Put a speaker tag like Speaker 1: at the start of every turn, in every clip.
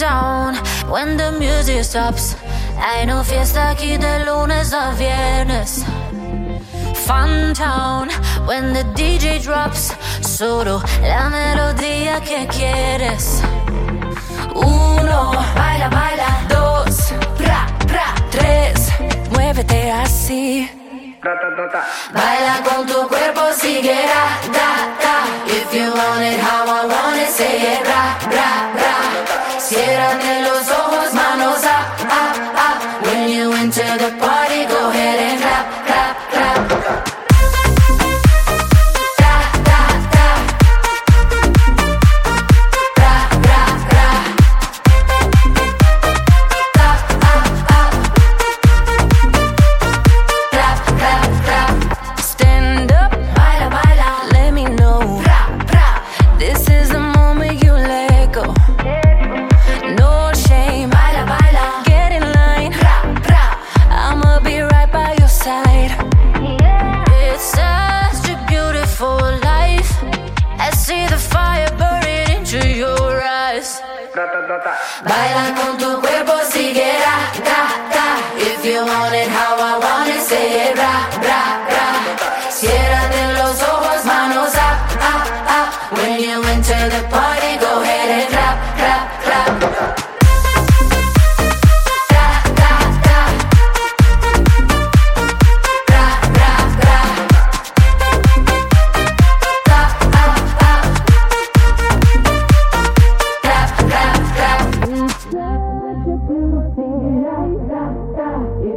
Speaker 1: down when the music stops. Hay no fiesta aquí de lunes a viernes. Fun town when the DJ drops. Solo la melodía que quieres. Uno, baila, baila. Dos, pra, pra. Tres, muévete así. Baila con tu cuerpo, sigue, da, da, da. If you want it how I want it, say it, ra, ra, ra. Eyes. Baila con tu cuerpo, sigue, ra, da, da. If you want it how I want it, say it, ra, ra, ra. Ciérrate los ojos, manos up, up, up. When you enter the party, go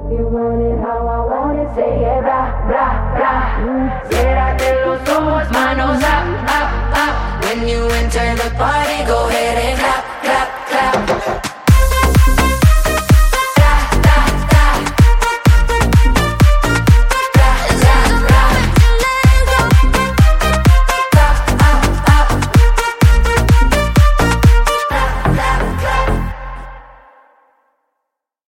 Speaker 1: If you want it how I want it, say it, ra, ra, ra. Ciérrate los ojos, manos up, up, up. When you enter the party, go